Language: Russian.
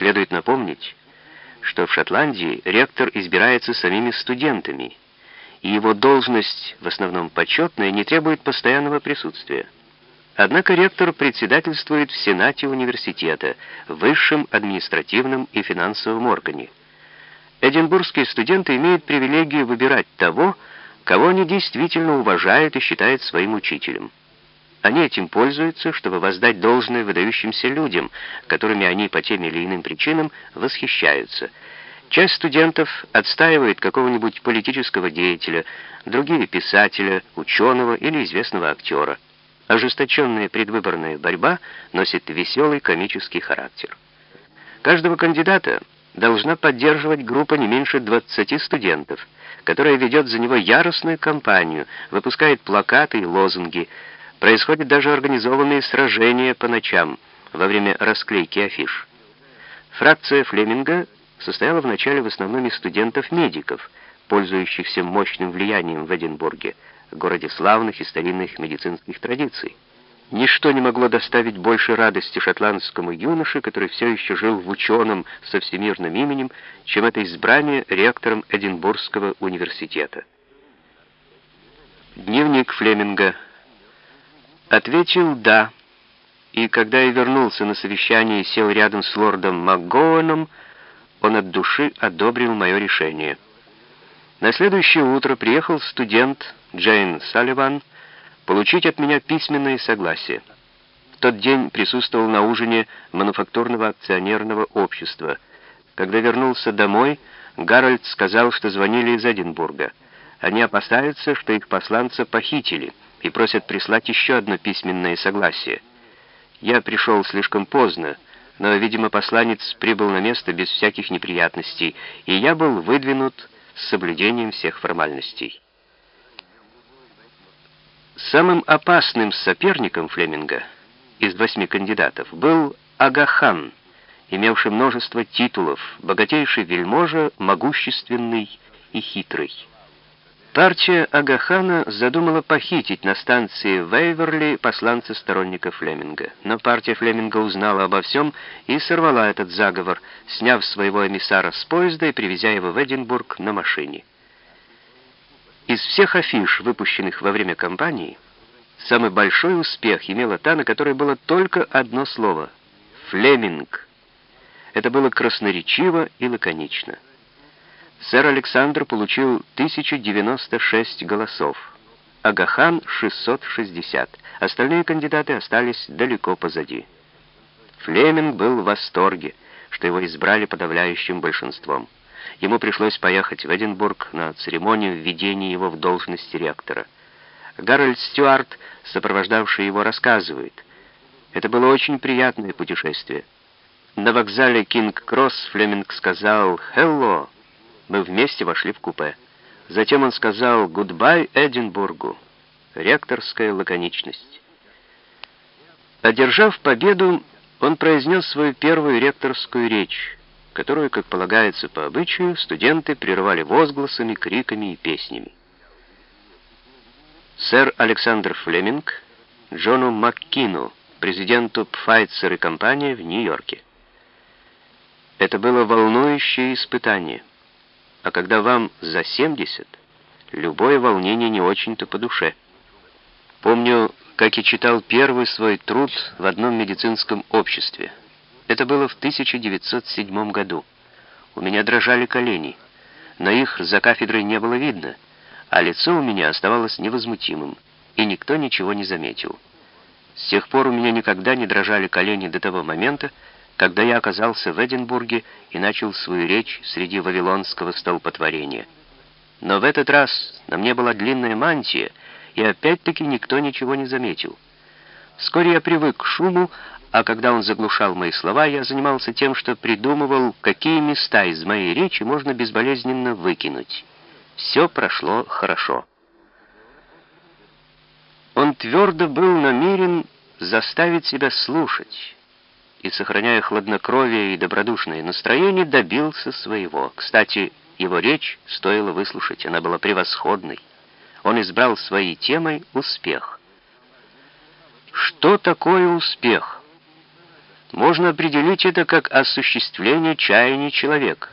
Следует напомнить, что в Шотландии ректор избирается самими студентами, и его должность, в основном почетная, не требует постоянного присутствия. Однако ректор председательствует в Сенате университета, высшем административном и финансовом органе. Эдинбургские студенты имеют привилегию выбирать того, кого они действительно уважают и считают своим учителем. Они этим пользуются, чтобы воздать должное выдающимся людям, которыми они по тем или иным причинам восхищаются. Часть студентов отстаивает какого-нибудь политического деятеля, другие — писателя, ученого или известного актера. Ожесточенная предвыборная борьба носит веселый комический характер. Каждого кандидата должна поддерживать группа не меньше 20 студентов, которая ведет за него яростную кампанию, выпускает плакаты и лозунги, Происходят даже организованные сражения по ночам во время расклейки афиш. Фракция Флеминга состояла вначале в основном из студентов-медиков, пользующихся мощным влиянием в Эдинбурге, городе славных и старинных медицинских традиций. Ничто не могло доставить больше радости шотландскому юноше, который все еще жил в ученом со всемирным именем, чем это избрание ректором Эдинбургского университета. Дневник Флеминга Ответил «да». И когда я вернулся на совещание и сел рядом с лордом МакГоуэном, он от души одобрил мое решение. На следующее утро приехал студент Джейн Салливан получить от меня письменное согласие. В тот день присутствовал на ужине мануфактурного акционерного общества. Когда вернулся домой, Гарольд сказал, что звонили из Эдинбурга. Они опасаются, что их посланца похитили — и просят прислать еще одно письменное согласие. Я пришел слишком поздно, но, видимо, посланец прибыл на место без всяких неприятностей, и я был выдвинут с соблюдением всех формальностей. Самым опасным соперником Флеминга из восьми кандидатов был Агахан, имевший множество титулов, богатейший вельможа, могущественный и хитрый. Партия Агахана задумала похитить на станции Вейверли посланца сторонников Флеминга. Но партия Флеминга узнала обо всем и сорвала этот заговор, сняв своего эмиссара с поезда и привезя его в Эдинбург на машине. Из всех афиш, выпущенных во время кампании, самый большой успех имела та, на которой было только одно слово — «Флеминг». Это было красноречиво и лаконично. Сэр Александр получил 1096 голосов, Агахан — 660. Остальные кандидаты остались далеко позади. Флеминг был в восторге, что его избрали подавляющим большинством. Ему пришлось поехать в Эдинбург на церемонию введения его в должность ректора. Гарольд Стюарт, сопровождавший его, рассказывает. Это было очень приятное путешествие. На вокзале Кинг-Кросс Флеминг сказал «Hello!» Мы вместе вошли в купе. Затем он сказал «Goodbye Эдинбургу». Ректорская лаконичность. Одержав победу, он произнес свою первую ректорскую речь, которую, как полагается по обычаю, студенты прерывали возгласами, криками и песнями. Сэр Александр Флеминг Джону Маккину, президенту Пфайцер и компании в Нью-Йорке. Это было волнующее испытание а когда вам за 70, любое волнение не очень-то по душе. Помню, как я читал первый свой труд в одном медицинском обществе. Это было в 1907 году. У меня дрожали колени, но их за кафедрой не было видно, а лицо у меня оставалось невозмутимым, и никто ничего не заметил. С тех пор у меня никогда не дрожали колени до того момента, когда я оказался в Эдинбурге и начал свою речь среди вавилонского столпотворения. Но в этот раз на мне была длинная мантия, и опять-таки никто ничего не заметил. Вскоре я привык к шуму, а когда он заглушал мои слова, я занимался тем, что придумывал, какие места из моей речи можно безболезненно выкинуть. Все прошло хорошо. Он твердо был намерен заставить себя слушать, и, сохраняя хладнокровие и добродушное настроение, добился своего. Кстати, его речь стоило выслушать, она была превосходной. Он избрал своей темой успех. Что такое успех? можно определить это как осуществление чаяний человека.